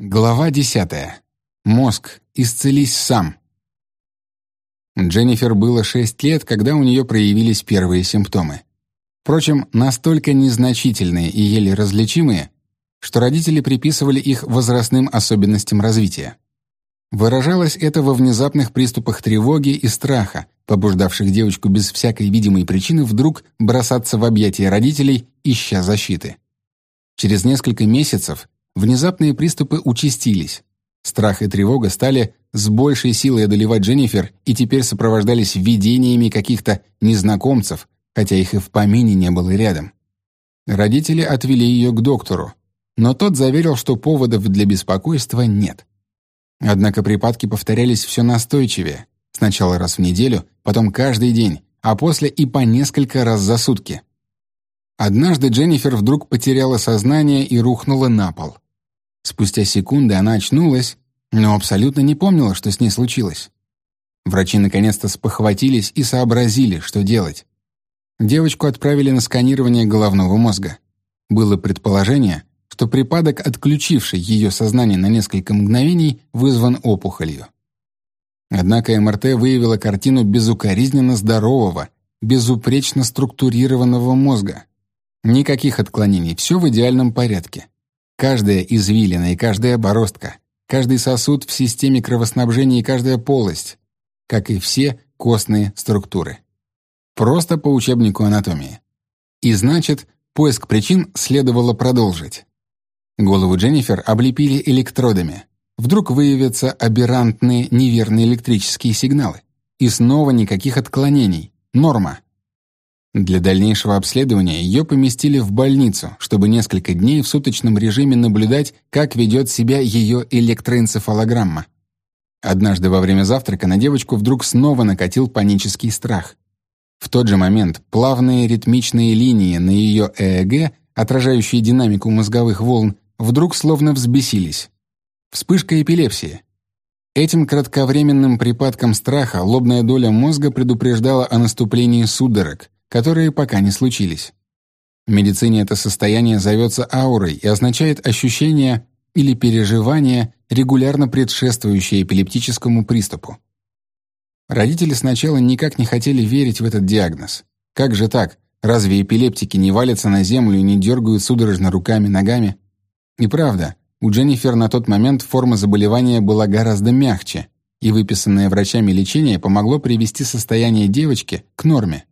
Глава десятая. Мозг. Исцелись сам. Дженнифер было шесть лет, когда у нее проявились первые симптомы. Впрочем, настолько незначительные и еле различимые, что родители приписывали их возрастным особенностям развития. Выражалось это во внезапных приступах тревоги и страха, побуждавших девочку без всякой видимой причины вдруг бросаться в объятия родителей, ища защиты. Через несколько месяцев Внезапные приступы участились. Страх и тревога стали с большей силой одолевать Дженнифер и теперь сопровождались видениями каких-то незнакомцев, хотя их и в помине не было рядом. Родители отвели ее к доктору, но тот заверил, что поводов для беспокойства нет. Однако припадки повторялись все настойчивее, сначала раз в неделю, потом каждый день, а после и по несколько раз за сутки. Однажды Дженнифер вдруг потеряла сознание и рухнула на пол. Спустя секунды она очнулась, но абсолютно не помнила, что с ней случилось. Врачи наконец-то спохватились и сообразили, что делать. Девочку отправили на сканирование головного мозга. Было предположение, что припадок, отключивший ее сознание на несколько мгновений, вызван опухолью. Однако МРТ выявила картину безукоризненно здорового, безупречно структурированного мозга. Никаких отклонений, все в идеальном порядке. Каждая извилина и каждая бороздка, каждый сосуд в системе кровоснабжения и каждая полость, как и все костные структуры. Просто по учебнику анатомии. И значит, поиск причин следовало продолжить. Голову Дженнифер облепили электродами. Вдруг выявятся аберрантные неверные электрические сигналы. И снова никаких отклонений. Норма. Для дальнейшего обследования ее поместили в больницу, чтобы несколько дней в суточном режиме наблюдать, как ведет себя ее электроэнцефалограмма. Однажды во время завтрака на девочку вдруг снова накатил панический страх. В тот же момент плавные ритмичные линии на ее ЭЭГ, отражающие динамику мозговых волн, вдруг словно взбесились. Вспышка эпилепсии. Этим кратковременным припадком страха лобная доля мозга предупреждала о наступлении судорог, которые пока не случились. В медицине это состояние зовется аурой и означает ощущение или переживание, регулярно предшествующее эпилептическому приступу. Родители сначала никак не хотели верить в этот диагноз. Как же так? Разве эпилептики не валятся на землю и не дергают судорожно руками-ногами? И правда, у Дженнифер на тот момент форма заболевания была гораздо мягче, и выписанное врачами лечение помогло привести состояние девочки к норме.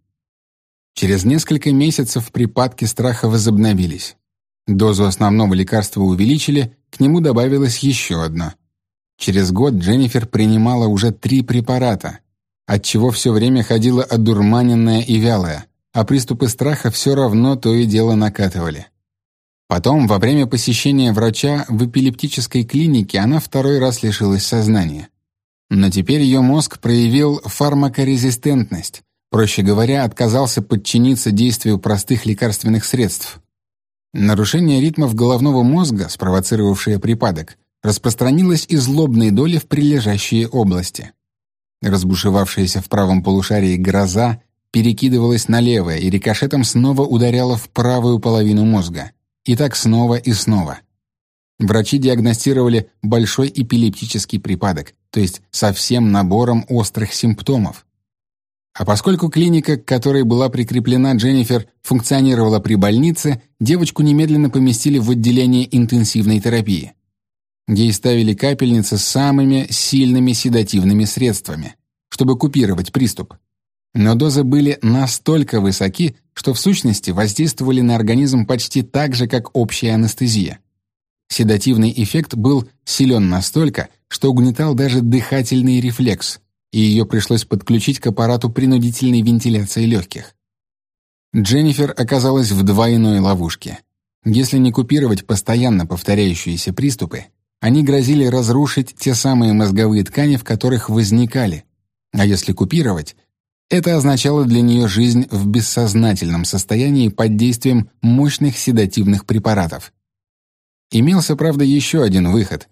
Через несколько месяцев припадки страха возобновились. Дозу основного лекарства увеличили, к нему добавилось еще одно. Через год Дженнифер принимала уже три препарата, отчего все время ходила одурманенная и вялая, а приступы страха все равно то и дело накатывали. Потом, во время посещения врача в эпилептической клинике, она второй раз лишилась сознания. Но теперь ее мозг проявил фармакорезистентность, Проще говоря, отказался подчиниться действию простых лекарственных средств. Нарушение ритмов головного мозга, спровоцировавшее припадок, распространилось из лобной доли в прилежащие области. Разбушевавшаяся в правом полушарии гроза перекидывалась на левое и рикошетом снова ударяла в правую половину мозга. И так снова и снова. Врачи диагностировали большой эпилептический припадок, то есть со всем набором острых симптомов. А поскольку клиника, к которой была прикреплена Дженнифер, функционировала при больнице, девочку немедленно поместили в отделение интенсивной терапии. Ей ставили капельницы с самыми сильными седативными средствами, чтобы купировать приступ. Но дозы были настолько высоки, что в сущности воздействовали на организм почти так же, как общая анестезия. Седативный эффект был силен настолько, что угнетал даже дыхательный рефлекс – и ее пришлось подключить к аппарату принудительной вентиляции легких. Дженнифер оказалась в двойной ловушке. Если не купировать постоянно повторяющиеся приступы, они грозили разрушить те самые мозговые ткани, в которых возникали. А если купировать, это означало для нее жизнь в бессознательном состоянии под действием мощных седативных препаратов. Имелся, правда, еще один выход,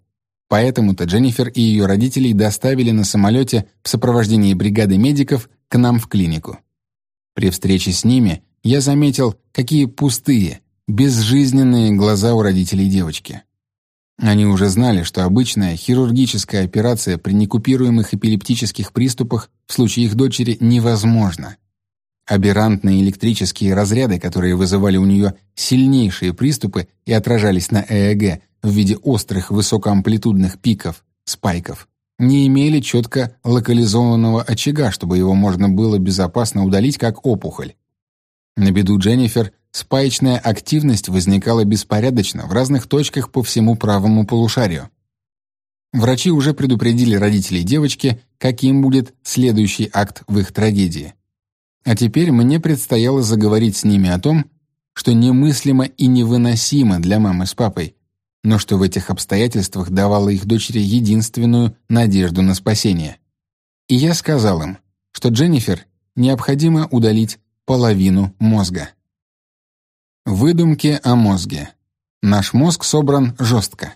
Поэтому-то Дженнифер и ее родителей доставили на самолете в сопровождении бригады медиков к нам в клинику. При встрече с ними я заметил, какие пустые, безжизненные глаза у родителей девочки. Они уже знали, что обычная хирургическая операция при некупируемых эпилептических приступах в случае их дочери невозможна. Аберрантные электрические разряды, которые вызывали у нее сильнейшие приступы и отражались на ЭЭГ в виде острых высокоамплитудных пиков, спайков, не имели четко локализованного очага, чтобы его можно было безопасно удалить как опухоль. На беду Дженнифер спаечная активность возникала беспорядочно в разных точках по всему правому полушарию. Врачи уже предупредили родителей девочки, каким будет следующий акт в их трагедии. А теперь мне предстояло заговорить с ними о том, что немыслимо и невыносимо для мамы с папой, но что в этих обстоятельствах давало их дочери единственную надежду на спасение. И я сказал им, что Дженнифер необходимо удалить половину мозга. Выдумки о мозге. Наш мозг собран жестко.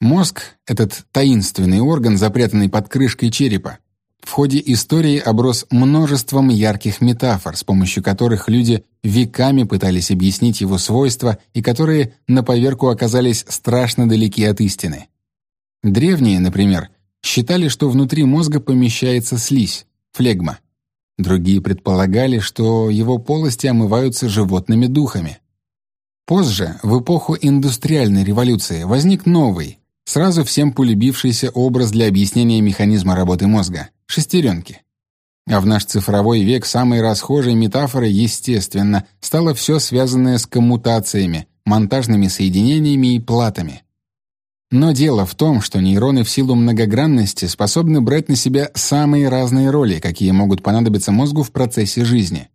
Мозг — этот таинственный орган, запрятанный под крышкой черепа, в ходе истории оброс множеством ярких метафор, с помощью которых люди веками пытались объяснить его свойства и которые на поверку оказались страшно далеки от истины. Древние, например, считали, что внутри мозга помещается слизь, флегма. Другие предполагали, что его полости омываются животными духами. Позже, в эпоху индустриальной революции, возник новый, сразу всем полюбившийся образ для объяснения механизма работы мозга — шестеренки. А в наш цифровой век самой расхожей метафорой, естественно, стало все связанное с коммутациями, монтажными соединениями и платами. Но дело в том, что нейроны в силу многогранности способны брать на себя самые разные роли, какие могут понадобиться мозгу в процессе жизни.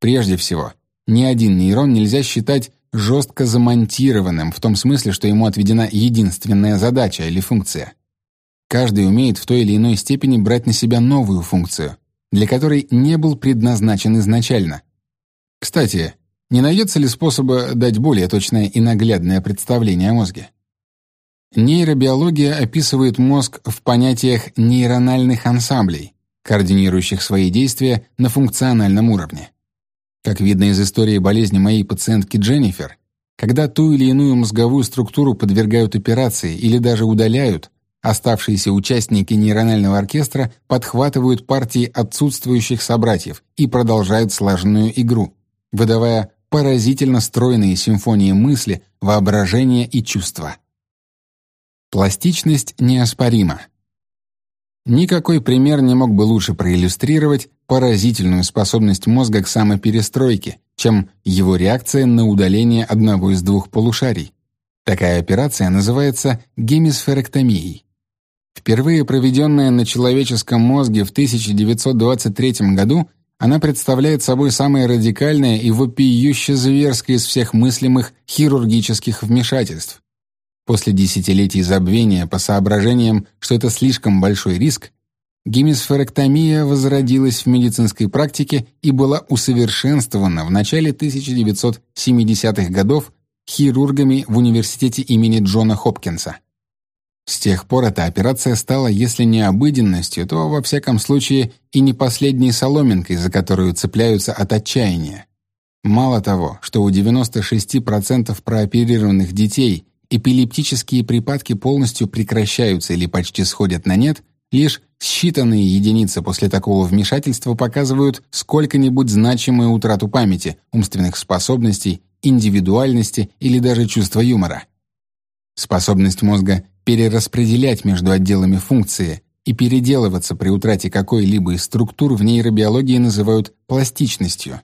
Прежде всего, ни один нейрон нельзя считать жестко замонтированным в том смысле, что ему отведена единственная задача или функция. Каждый умеет в той или иной степени брать на себя новую функцию, для которой не был предназначен изначально. Кстати, не найдется ли способа дать более точное и наглядное представление о мозге? Нейробиология описывает мозг в понятиях нейрональных ансамблей, координирующих свои действия на функциональном уровне. Как видно из истории болезни моей пациентки Дженнифер, когда ту или иную мозговую структуру подвергают операции или даже удаляют, оставшиеся участники нейронального оркестра подхватывают партии отсутствующих собратьев и продолжают сложную игру, выдавая поразительно стройные симфонии мысли, воображения и чувства. Пластичность неоспорима. Никакой пример не мог бы лучше проиллюстрировать поразительную способность мозга к самоперестройке, чем его реакция на удаление одного из двух полушарий. Такая операция называется гемисферектомией. Впервые проведенная на человеческом мозге в 1923 году, она представляет собой самое радикальное и вопиюще зверское из всех мыслимых хирургических вмешательств. После десятилетий забвения по соображениям, что это слишком большой риск, гемисферектомия возродилась в медицинской практике и была усовершенствована в начале 1970-х годов хирургами в университете имени Джона Хопкинса. С тех пор эта операция стала, если не обыденностью, то, во всяком случае, и не последней соломинкой, за которую цепляются от отчаяния. Мало того, что у 96% прооперированных детей эпилептические припадки полностью прекращаются или почти сходят на нет, лишь считанные единицы после такого вмешательства показывают сколько-нибудь значимую утрату памяти, умственных способностей, индивидуальности или даже чувства юмора. Способность мозга перераспределять между отделами функции и переделываться при утрате какой-либо из структур в нейробиологии называют пластичностью.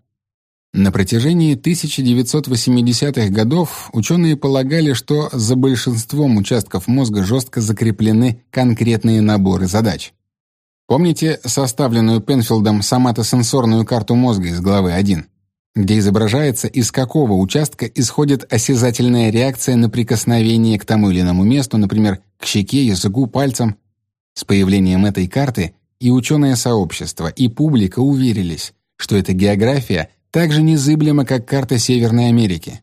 На протяжении 1980-х годов ученые полагали, что за большинством участков мозга жестко закреплены конкретные наборы задач. Помните составленную Пенфилдом соматосенсорную карту мозга из главы 1, где изображается, из какого участка исходит осязательная реакция на прикосновение к тому или иному месту, например, к щеке, языку, пальцам? С появлением этой карты и ученое сообщество, и публика уверились, что эта география так же незыблема, как карта Северной Америки.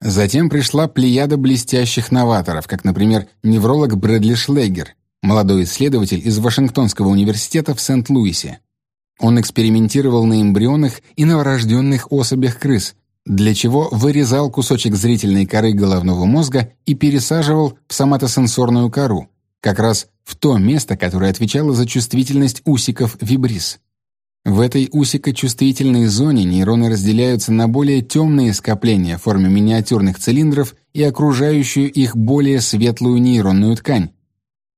Затем пришла плеяда блестящих новаторов, как, например, невролог Брэдли Шлегер, молодой исследователь из Вашингтонского университета в Сент-Луисе. Он экспериментировал на эмбрионах и новорожденных особях крыс, для чего вырезал кусочек зрительной коры головного мозга и пересаживал в соматосенсорную кору, как раз в то место, которое отвечало за чувствительность усиков вибрис. В этой усикочувствительной зоне нейроны разделяются на более темные скопления в форме миниатюрных цилиндров и окружающую их более светлую нейронную ткань.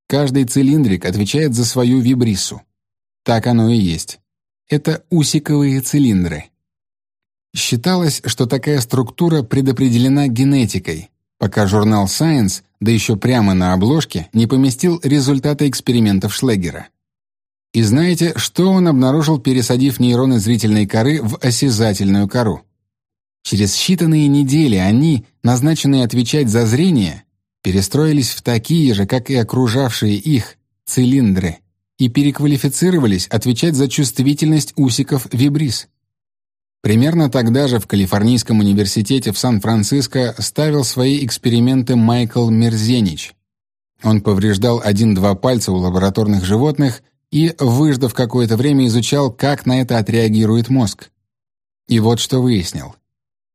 Каждый цилиндрик отвечает за свою вибрису. Так оно и есть. Это усиковые цилиндры. Считалось, что такая структура предопределена генетикой, пока журнал Science, да еще прямо на обложке, не поместил результаты экспериментов Шлегера. И знаете, что он обнаружил, пересадив нейроны зрительной коры в осязательную кору? Через считанные недели они, назначенные отвечать за зрение, перестроились в такие же, как и окружавшие их, цилиндры, и переквалифицировались отвечать за чувствительность усиков вибрис. Примерно тогда же в Калифорнийском университете в Сан-Франциско ставил свои эксперименты Майкл Мерзенич. Он повреждал один-два пальца у лабораторных животных и, выждав какое-то время, изучал, как на это отреагирует мозг. И вот что выяснил.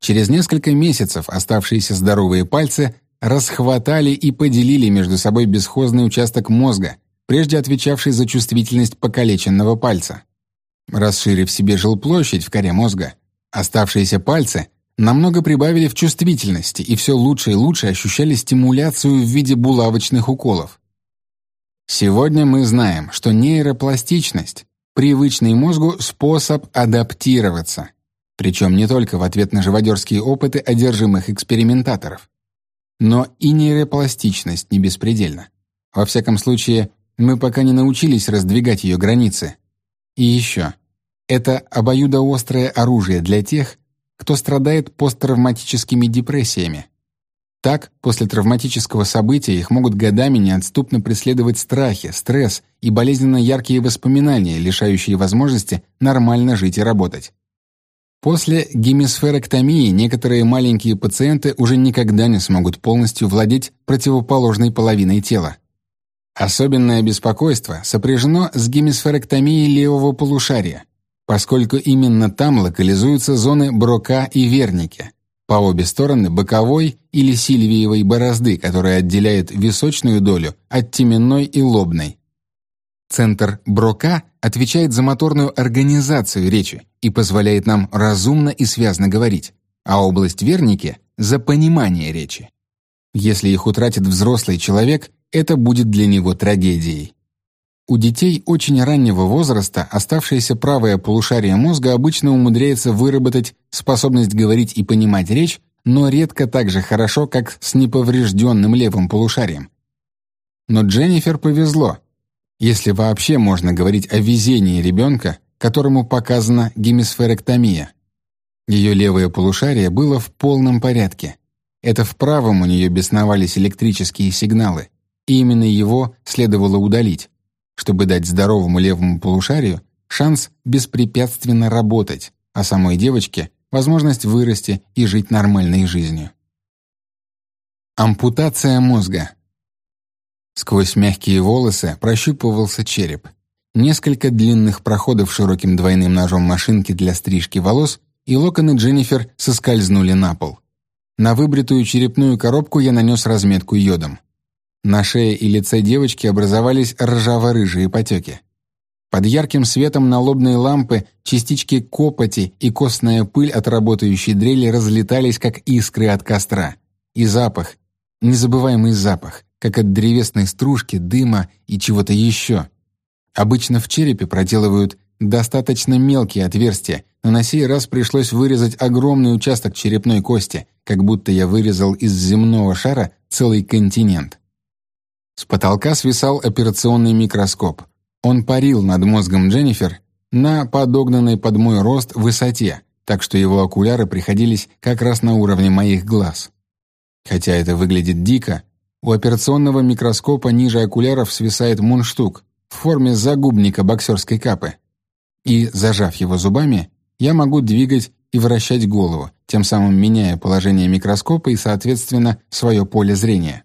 Через несколько месяцев оставшиеся здоровые пальцы расхватали и поделили между собой бесхозный участок мозга, прежде отвечавший за чувствительность покалеченного пальца. Расширив себе жилплощадь в коре мозга, Оставшиеся пальцы намного прибавили в чувствительности и все лучше и лучше ощущали стимуляцию в виде булавочных уколов. Сегодня мы знаем, что нейропластичность — привычный мозгу способ адаптироваться, причем не только в ответ на живодерские опыты одержимых экспериментаторов. Но и нейропластичность не беспредельна. Во всяком случае, мы пока не научились раздвигать ее границы. И еще. Это обоюдоострое оружие для тех, кто страдает посттравматическими депрессиями. Так, после травматического события их могут годами неотступно преследовать страхи, стресс и болезненно яркие воспоминания, лишающие возможности нормально жить и работать. После гемисферэктомии некоторые маленькие пациенты уже никогда не смогут полностью владеть противоположной половиной тела. Особенное беспокойство сопряжено с гемисферэктомией левого полушария поскольку именно там локализуются зоны Брока и Верники, по обе стороны боковой или сильвиевой борозды, которая отделяет височную долю от теменной и лобной. Центр Брока отвечает за моторную организацию речи и позволяет нам разумно и связно говорить, а область Верники — за понимание речи. Если их утратит взрослый человек, это будет для него трагедией. У детей очень раннего возраста оставшееся правое полушарие мозга обычно умудряется выработать способность говорить и понимать речь, но редко так же хорошо, как с неповрежденным левым полушарием. Но Дженнифер повезло, если вообще можно говорить о везении ребенка, которому показана гемисферэктомия. Ее левое полушарие было в полном порядке. Это в правом у нее бесновались электрические сигналы, и именно его следовало удалить чтобы дать здоровому левому полушарию шанс беспрепятственно работать, а самой девочке — возможность вырасти и жить нормальной жизнью. Ампутация мозга. Сквозь мягкие волосы прощупывался череп. Несколько длинных проходов широким двойным ножом машинки для стрижки волос, и локоны Дженнифер соскользнули на пол. На выбритую черепную коробку я нанес разметку йодом. На шее и лице девочки образовались ржаво-рыжие потеки. Под ярким светом налобной лампы частички копоти и костная пыль от работающей дрели разлетались, как искры от костра. И запах, незабываемый запах, как от древесной стружки, дыма и чего-то еще. Обычно в черепе проделывают достаточно мелкие отверстия, но на сей раз пришлось вырезать огромный участок черепной кости, как будто я вырезал из земного шара целый континент. С потолка свисал операционный микроскоп. Он парил над мозгом Дженнифер на подогнанной под мой рост высоте, так что его окуляры приходились как раз на уровне моих глаз. Хотя это выглядит дико, у операционного микроскопа ниже окуляров свисает мундштук в форме загубника боксерской капы. И, зажав его зубами, я могу двигать и вращать голову, тем самым меняя положение микроскопа и, соответственно, свое поле зрения.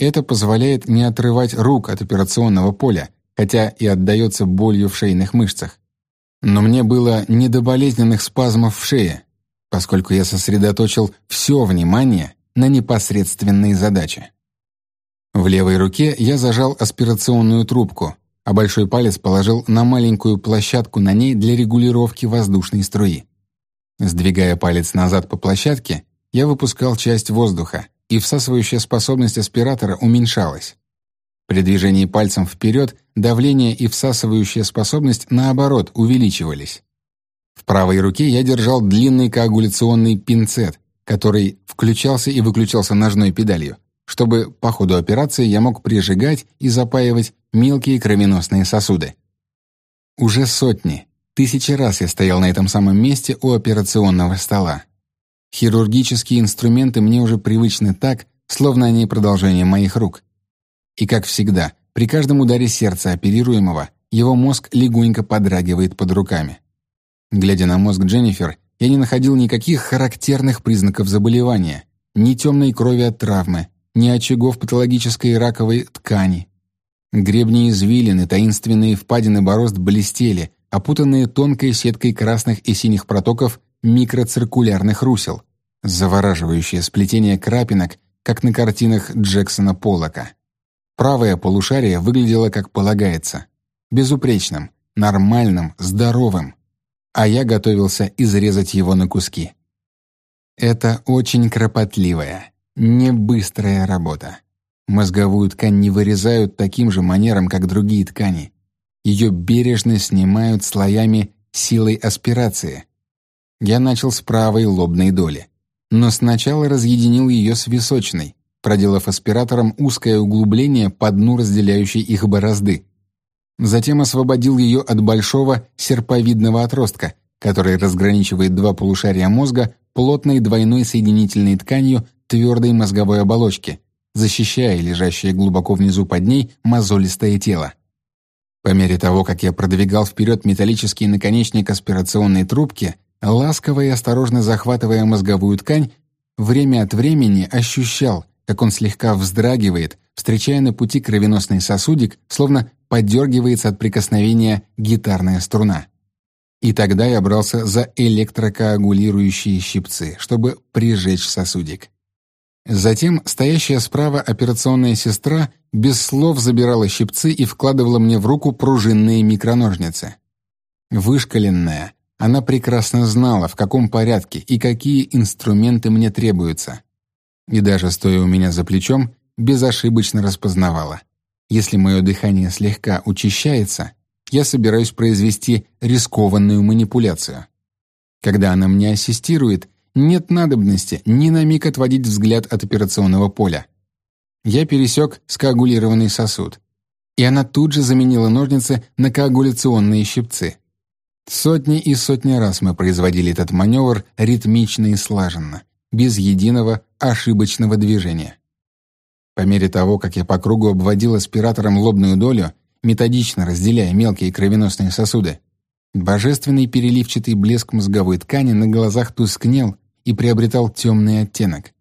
Это позволяет не отрывать рук от операционного поля, хотя и отдается болью в шейных мышцах. Но мне было не до болезненных спазмов в шее. поскольку я сосредоточил все внимание на непосредственной задаче. В левой руке я зажал аспирационную трубку, а большой палец положил на маленькую площадку на ней для регулировки воздушной струи. Сдвигая палец назад по площадке, я выпускал часть воздуха, и всасывающая способность аспиратора уменьшалась. При движении пальцем вперед давление и всасывающая способность, наоборот, увеличивались. В правой руке я держал длинный коагуляционный пинцет, который включался и выключался ножной педалью, чтобы по ходу операции я мог прижигать и запаивать мелкие кровеносные сосуды. Уже сотни, тысячи раз я стоял на этом самом месте у операционного стола. Хирургические инструменты мне уже привычны так, словно они продолжение моих рук. И как всегда, при каждом ударе сердца оперируемого его мозг легонько подрагивает под руками. Глядя на мозг Дженнифер, я не находил никаких характерных признаков заболевания, ни темной крови от травмы, ни очагов патологической раковой ткани. Гребни извилины, таинственные впадины борозд блестели, опутанные тонкой сеткой красных и синих протоков микроциркулярных русел, завораживающее сплетение крапинок, как на картинах Джексона Поллока. Правое полушарие выглядело как полагается, безупречным, нормальным, здоровым, а я готовился изрезать его на куски. Это очень кропотливая, не быстрая работа. Мозговую ткань не вырезают таким же манером, как другие ткани. Ее бережно снимают слоями силой аспирации, я начал с правой лобной доли, но сначала разъединил ее с височной, проделав аспиратором узкое углубление по дну разделяющей их борозды. Затем освободил ее от большого серповидного отростка, который разграничивает два полушария мозга плотной двойной соединительной тканью твердой мозговой оболочки, защищая лежащее глубоко внизу под ней мозолистое тело. По мере того, как я продвигал вперед металлический наконечник аспирационной трубки, Ласково и осторожно захватывая мозговую ткань, время от времени ощущал, как он слегка вздрагивает, встречая на пути кровеносный сосудик, словно подергивается от прикосновения гитарная струна. И тогда я брался за электрокоагулирующие щипцы, чтобы прижечь сосудик. Затем стоящая справа операционная сестра без слов забирала щипцы и вкладывала мне в руку пружинные микроножницы. Вышкаленная, она прекрасно знала, в каком порядке и какие инструменты мне требуются. И даже стоя у меня за плечом, безошибочно распознавала. Если мое дыхание слегка учащается, я собираюсь произвести рискованную манипуляцию. Когда она мне ассистирует, нет надобности ни на миг отводить взгляд от операционного поля. Я пересек скоагулированный сосуд, и она тут же заменила ножницы на коагуляционные щипцы. Сотни и сотни раз мы производили этот маневр ритмично и слаженно, без единого ошибочного движения. По мере того, как я по кругу обводил аспиратором лобную долю, методично разделяя мелкие кровеносные сосуды, божественный переливчатый блеск мозговой ткани на глазах тускнел и приобретал темный оттенок.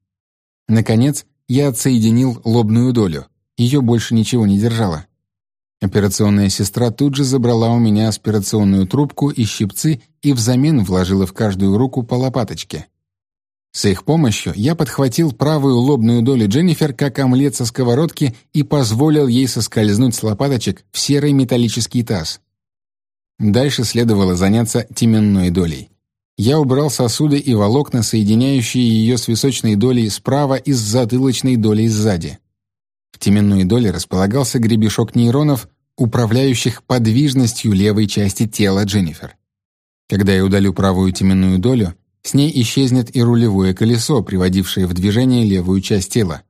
Наконец, я отсоединил лобную долю. Ее больше ничего не держало. Операционная сестра тут же забрала у меня аспирационную трубку и щипцы и взамен вложила в каждую руку по лопаточке. С их помощью я подхватил правую лобную долю Дженнифер как омлет со сковородки и позволил ей соскользнуть с лопаточек в серый металлический таз. Дальше следовало заняться теменной долей. Я убрал сосуды и волокна, соединяющие ее с височной долей справа и с затылочной долей сзади. В теменной доле располагался гребешок нейронов, управляющих подвижностью левой части тела Дженнифер. Когда я удалю правую теменную долю, с ней исчезнет и рулевое колесо, приводившее в движение левую часть тела.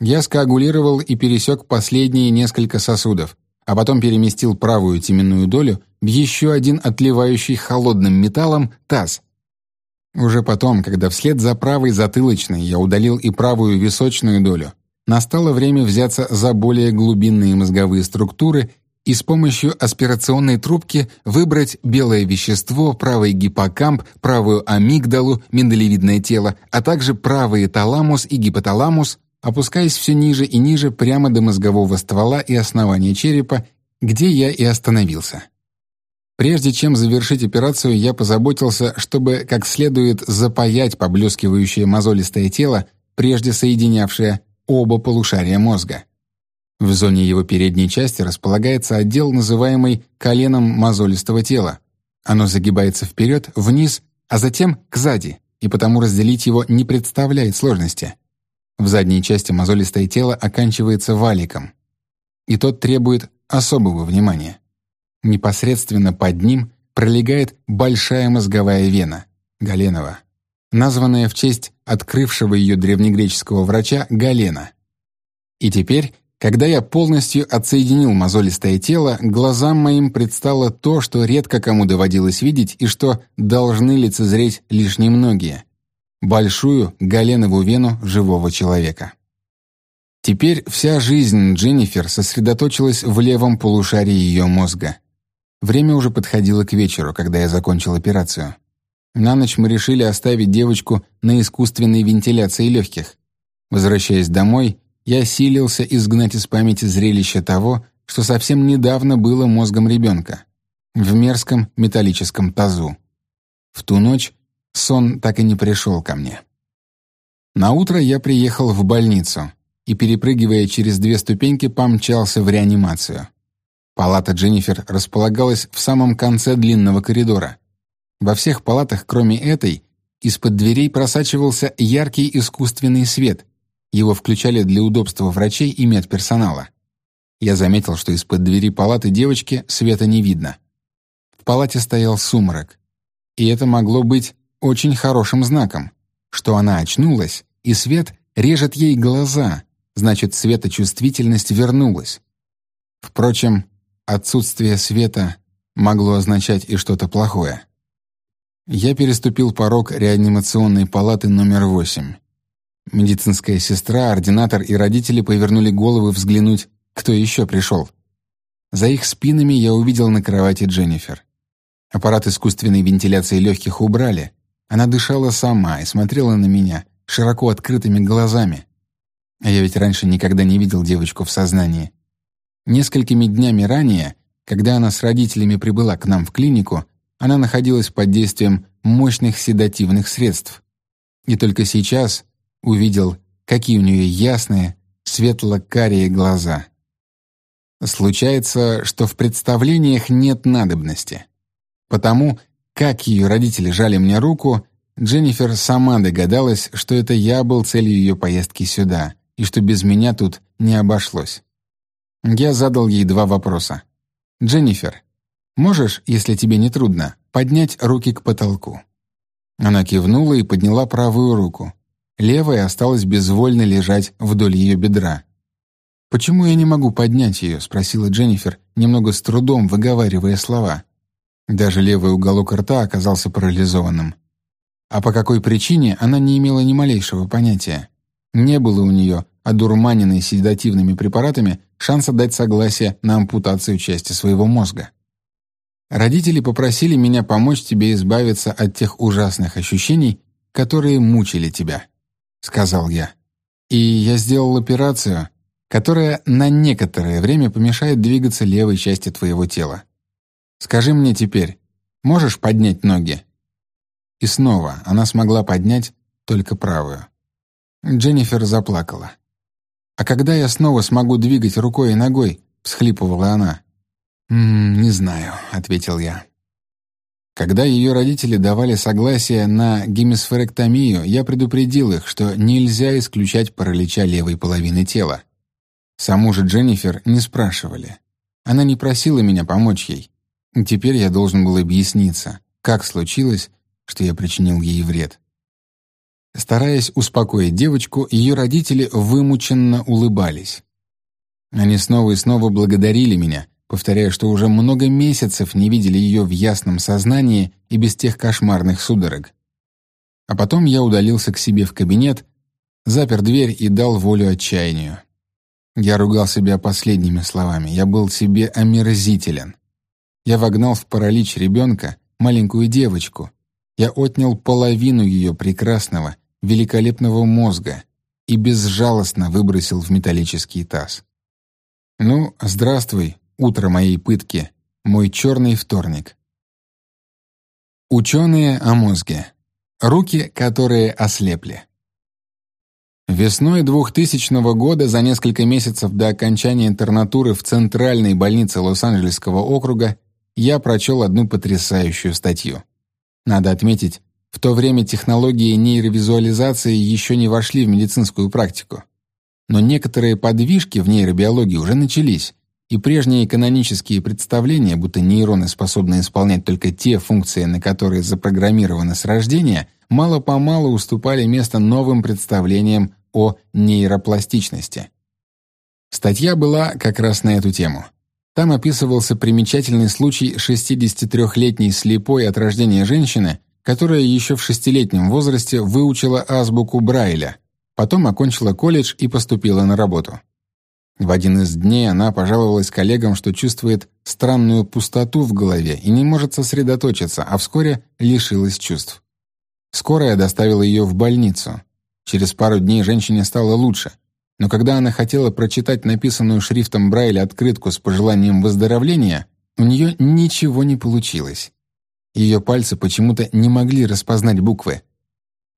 Я скоагулировал и пересек последние несколько сосудов, а потом переместил правую теменную долю в еще один отливающий холодным металлом таз. Уже потом, когда вслед за правой затылочной я удалил и правую височную долю, Настало время взяться за более глубинные мозговые структуры и с помощью аспирационной трубки выбрать белое вещество, правый гиппокамп, правую амигдалу, миндалевидное тело, а также правый таламус и гипоталамус, опускаясь все ниже и ниже прямо до мозгового ствола и основания черепа, где я и остановился. Прежде чем завершить операцию, я позаботился, чтобы как следует запаять поблескивающее мозолистое тело, прежде соединявшее оба полушария мозга. В зоне его передней части располагается отдел, называемый коленом мозолистого тела. Оно загибается вперед, вниз, а затем к сзади, и потому разделить его не представляет сложности. В задней части мозолистое тело оканчивается валиком, и тот требует особого внимания. Непосредственно под ним пролегает большая мозговая вена — Галенова, названная в честь открывшего ее древнегреческого врача Галена. И теперь, когда я полностью отсоединил мозолистое тело, глазам моим предстало то, что редко кому доводилось видеть и что должны лицезреть лишь немногие — большую галенову вену живого человека. Теперь вся жизнь Дженнифер сосредоточилась в левом полушарии ее мозга — Время уже подходило к вечеру, когда я закончил операцию. На ночь мы решили оставить девочку на искусственной вентиляции легких. Возвращаясь домой, я силился изгнать из памяти зрелище того, что совсем недавно было мозгом ребенка. В мерзком металлическом тазу. В ту ночь сон так и не пришел ко мне. На утро я приехал в больницу и, перепрыгивая через две ступеньки, помчался в реанимацию. Палата Дженнифер располагалась в самом конце длинного коридора. Во всех палатах, кроме этой, из-под дверей просачивался яркий искусственный свет. Его включали для удобства врачей и медперсонала. Я заметил, что из-под двери палаты девочки света не видно. В палате стоял сумрак. И это могло быть очень хорошим знаком, что она очнулась, и свет режет ей глаза, значит, светочувствительность вернулась. Впрочем, Отсутствие света могло означать и что-то плохое. Я переступил порог реанимационной палаты номер восемь. Медицинская сестра, ординатор и родители повернули головы взглянуть, кто еще пришел. За их спинами я увидел на кровати Дженнифер. Аппарат искусственной вентиляции легких убрали. Она дышала сама и смотрела на меня широко открытыми глазами. А я ведь раньше никогда не видел девочку в сознании. Несколькими днями ранее, когда она с родителями прибыла к нам в клинику, она находилась под действием мощных седативных средств. И только сейчас увидел, какие у нее ясные, светло-карие глаза. Случается, что в представлениях нет надобности. Потому, как ее родители жали мне руку, Дженнифер сама догадалась, что это я был целью ее поездки сюда, и что без меня тут не обошлось. Я задал ей два вопроса. «Дженнифер, можешь, если тебе не трудно, поднять руки к потолку?» Она кивнула и подняла правую руку. Левая осталась безвольно лежать вдоль ее бедра. «Почему я не могу поднять ее?» — спросила Дженнифер, немного с трудом выговаривая слова. Даже левый уголок рта оказался парализованным. А по какой причине, она не имела ни малейшего понятия. Не было у нее одурманенной седативными препаратами, шанса дать согласие на ампутацию части своего мозга. Родители попросили меня помочь тебе избавиться от тех ужасных ощущений, которые мучили тебя, сказал я. И я сделал операцию, которая на некоторое время помешает двигаться левой части твоего тела. Скажи мне теперь, можешь поднять ноги? И снова она смогла поднять только правую. Дженнифер заплакала. «А когда я снова смогу двигать рукой и ногой?» — всхлипывала она. «М -м, «Не знаю», — ответил я. Когда ее родители давали согласие на гемисферектомию, я предупредил их, что нельзя исключать паралича левой половины тела. Саму же Дженнифер не спрашивали. Она не просила меня помочь ей. Теперь я должен был объясниться, как случилось, что я причинил ей вред. Стараясь успокоить девочку, ее родители вымученно улыбались. Они снова и снова благодарили меня, повторяя, что уже много месяцев не видели ее в ясном сознании и без тех кошмарных судорог. А потом я удалился к себе в кабинет, запер дверь и дал волю отчаянию. Я ругал себя последними словами. Я был себе омерзителен. Я вогнал в паралич ребенка, маленькую девочку. Я отнял половину ее прекрасного, великолепного мозга и безжалостно выбросил в металлический таз. Ну, здравствуй, утро моей пытки, мой черный вторник, Ученые о мозге. Руки, которые ослепли. Весной 2000 года, за несколько месяцев до окончания интернатуры в Центральной больнице Лос-Анджелесского округа, я прочел одну потрясающую статью. Надо отметить, в то время технологии нейровизуализации еще не вошли в медицинскую практику. Но некоторые подвижки в нейробиологии уже начались, и прежние канонические представления, будто нейроны способны исполнять только те функции, на которые запрограммированы с рождения, мало-помалу уступали место новым представлениям о нейропластичности. Статья была как раз на эту тему. Там описывался примечательный случай 63-летней слепой от рождения женщины, которая еще в шестилетнем возрасте выучила азбуку Брайля, потом окончила колледж и поступила на работу. В один из дней она пожаловалась коллегам, что чувствует странную пустоту в голове и не может сосредоточиться, а вскоре лишилась чувств. Скорая доставила ее в больницу. Через пару дней женщине стало лучше, но когда она хотела прочитать написанную шрифтом Брайля открытку с пожеланием выздоровления, у нее ничего не получилось. Ее пальцы почему-то не могли распознать буквы.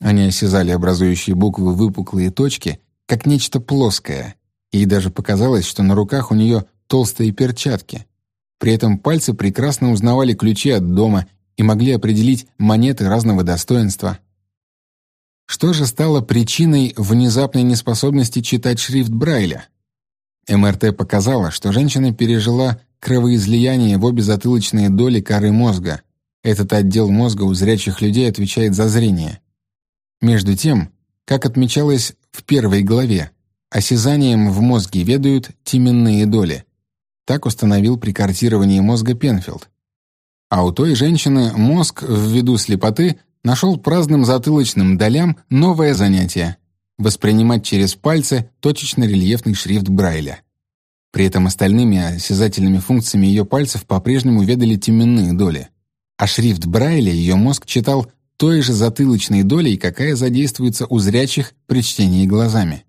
Они осязали образующие буквы выпуклые точки, как нечто плоское — Ей даже показалось, что на руках у нее толстые перчатки. При этом пальцы прекрасно узнавали ключи от дома и могли определить монеты разного достоинства. Что же стало причиной внезапной неспособности читать шрифт Брайля? МРТ показала, что женщина пережила кровоизлияние в обе затылочные доли коры мозга. Этот отдел мозга у зрячих людей отвечает за зрение. Между тем, как отмечалось в первой главе, Осязанием в мозге ведают теменные доли. Так установил при картировании мозга Пенфилд. А у той женщины мозг ввиду слепоты нашел праздным затылочным долям новое занятие — воспринимать через пальцы точечно-рельефный шрифт Брайля. При этом остальными осязательными функциями ее пальцев по-прежнему ведали теменные доли. А шрифт Брайля ее мозг читал той же затылочной долей, какая задействуется у зрячих при чтении глазами.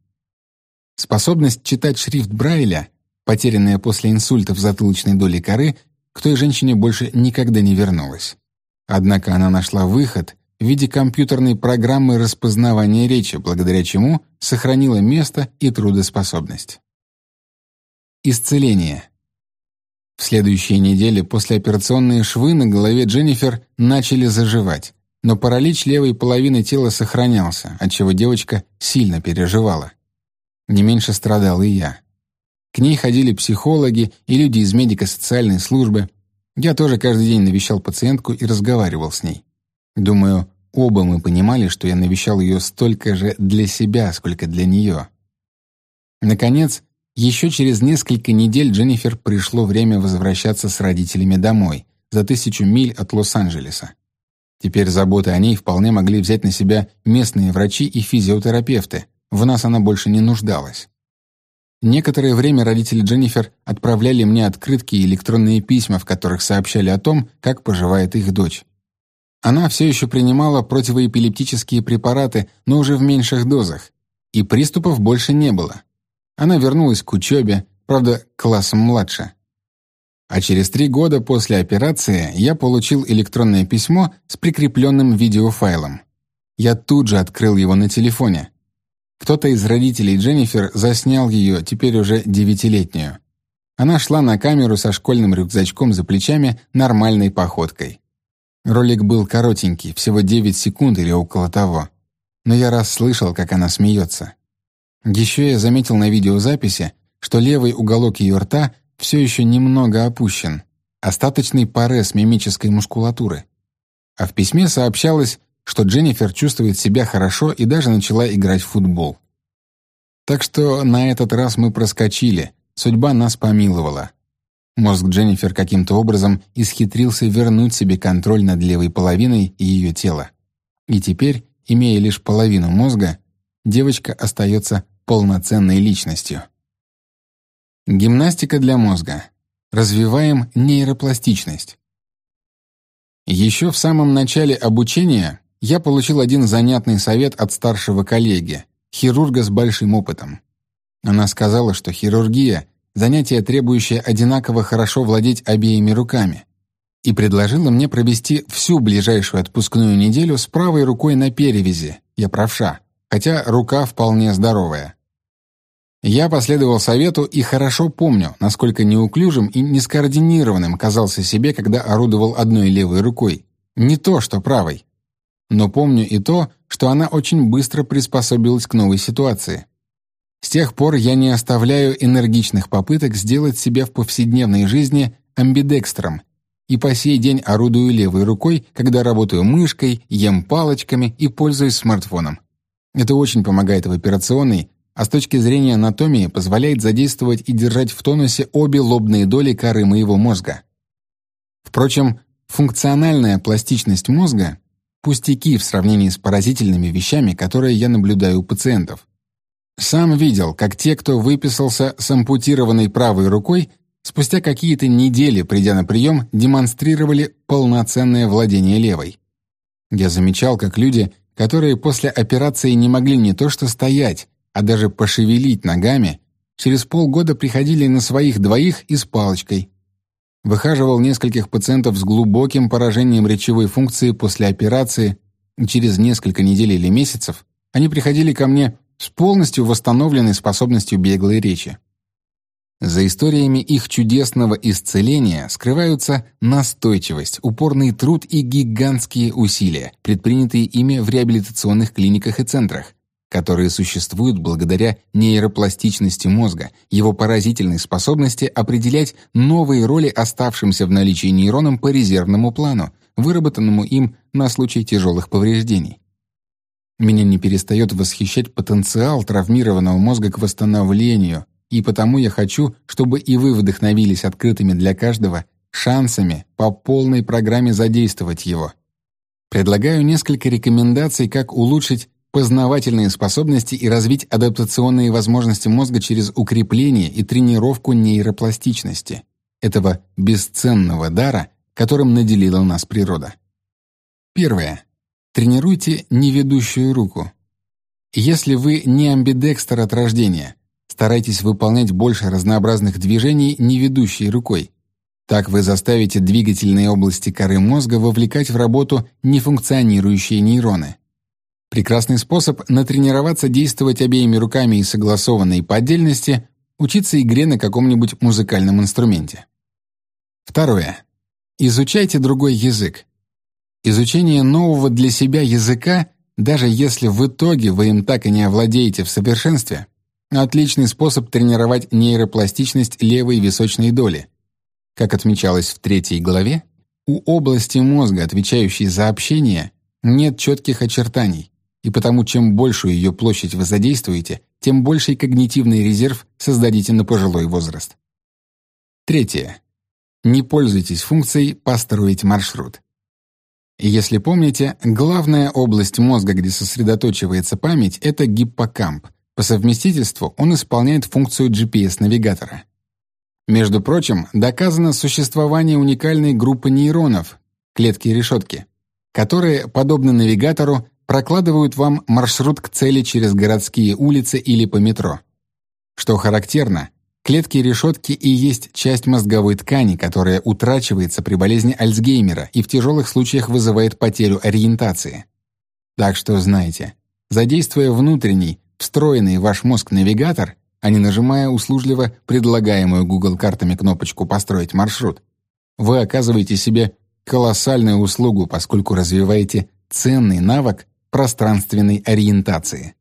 Способность читать шрифт Брайля, потерянная после инсульта в затылочной доле коры, к той женщине больше никогда не вернулась. Однако она нашла выход в виде компьютерной программы распознавания речи, благодаря чему сохранила место и трудоспособность. Исцеление. В следующие недели послеоперационные швы на голове Дженнифер начали заживать, но паралич левой половины тела сохранялся, отчего девочка сильно переживала. Не меньше страдал и я. К ней ходили психологи и люди из медико-социальной службы. Я тоже каждый день навещал пациентку и разговаривал с ней. Думаю, оба мы понимали, что я навещал ее столько же для себя, сколько для нее. Наконец, еще через несколько недель Дженнифер пришло время возвращаться с родителями домой, за тысячу миль от Лос-Анджелеса. Теперь заботы о ней вполне могли взять на себя местные врачи и физиотерапевты, в нас она больше не нуждалась. Некоторое время родители Дженнифер отправляли мне открытки и электронные письма, в которых сообщали о том, как поживает их дочь. Она все еще принимала противоэпилептические препараты, но уже в меньших дозах, и приступов больше не было. Она вернулась к учебе, правда, классом младше. А через три года после операции я получил электронное письмо с прикрепленным видеофайлом. Я тут же открыл его на телефоне. Кто-то из родителей Дженнифер заснял ее, теперь уже девятилетнюю. Она шла на камеру со школьным рюкзачком за плечами нормальной походкой. Ролик был коротенький, всего 9 секунд или около того. Но я раз слышал, как она смеется. Еще я заметил на видеозаписи, что левый уголок ее рта все еще немного опущен, остаточный порез мимической мускулатуры. А в письме сообщалось, что Дженнифер чувствует себя хорошо и даже начала играть в футбол. Так что на этот раз мы проскочили, судьба нас помиловала. Мозг Дженнифер каким-то образом исхитрился вернуть себе контроль над левой половиной ее тела. И теперь, имея лишь половину мозга, девочка остается полноценной личностью. Гимнастика для мозга. Развиваем нейропластичность. Еще в самом начале обучения я получил один занятный совет от старшего коллеги, хирурга с большим опытом. Она сказала, что хирургия — занятие, требующее одинаково хорошо владеть обеими руками. и предложила мне провести всю ближайшую отпускную неделю с правой рукой на перевязи, я правша, хотя рука вполне здоровая. Я последовал совету и хорошо помню, насколько неуклюжим и нескоординированным казался себе, когда орудовал одной левой рукой. Не то, что правой. Но помню и то, что она очень быстро приспособилась к новой ситуации. С тех пор я не оставляю энергичных попыток сделать себя в повседневной жизни амбидекстром и по сей день орудую левой рукой, когда работаю мышкой, ем палочками и пользуюсь смартфоном. Это очень помогает в операционной, а с точки зрения анатомии позволяет задействовать и держать в тонусе обе лобные доли коры моего мозга. Впрочем, функциональная пластичность мозга – пустяки в сравнении с поразительными вещами, которые я наблюдаю у пациентов. Сам видел, как те, кто выписался с ампутированной правой рукой, спустя какие-то недели, придя на прием, демонстрировали полноценное владение левой. Я замечал, как люди, которые после операции не могли не то что стоять, а даже пошевелить ногами, через полгода приходили на своих двоих и с палочкой. Выхаживал нескольких пациентов с глубоким поражением речевой функции после операции, через несколько недель или месяцев они приходили ко мне с полностью восстановленной способностью беглой речи. За историями их чудесного исцеления скрываются настойчивость, упорный труд и гигантские усилия, предпринятые ими в реабилитационных клиниках и центрах, которые существуют благодаря нейропластичности мозга, его поразительной способности определять новые роли оставшимся в наличии нейронам по резервному плану, выработанному им на случай тяжелых повреждений. Меня не перестает восхищать потенциал травмированного мозга к восстановлению, и потому я хочу, чтобы и вы вдохновились открытыми для каждого шансами по полной программе задействовать его. Предлагаю несколько рекомендаций, как улучшить познавательные способности и развить адаптационные возможности мозга через укрепление и тренировку нейропластичности, этого бесценного дара, которым наделила нас природа. Первое. Тренируйте неведущую руку. Если вы не амбидекстер от рождения, старайтесь выполнять больше разнообразных движений неведущей рукой. Так вы заставите двигательные области коры мозга вовлекать в работу нефункционирующие нейроны. Прекрасный способ натренироваться действовать обеими руками и согласованно и по отдельности, учиться игре на каком-нибудь музыкальном инструменте. Второе. Изучайте другой язык. Изучение нового для себя языка, даже если в итоге вы им так и не овладеете в совершенстве, отличный способ тренировать нейропластичность левой височной доли. Как отмечалось в третьей главе, у области мозга, отвечающей за общение, нет четких очертаний и потому чем большую ее площадь вы задействуете, тем больший когнитивный резерв создадите на пожилой возраст. Третье. Не пользуйтесь функцией «построить маршрут». Если помните, главная область мозга, где сосредоточивается память, это гиппокамп. По совместительству он исполняет функцию GPS-навигатора. Между прочим, доказано существование уникальной группы нейронов, клетки решетки, которые, подобно навигатору, прокладывают вам маршрут к цели через городские улицы или по метро. Что характерно, клетки решетки и есть часть мозговой ткани, которая утрачивается при болезни Альцгеймера и в тяжелых случаях вызывает потерю ориентации. Так что знайте, задействуя внутренний, встроенный в ваш мозг навигатор, а не нажимая услужливо предлагаемую Google картами кнопочку «Построить маршрут», вы оказываете себе колоссальную услугу, поскольку развиваете ценный навык пространственной ориентации.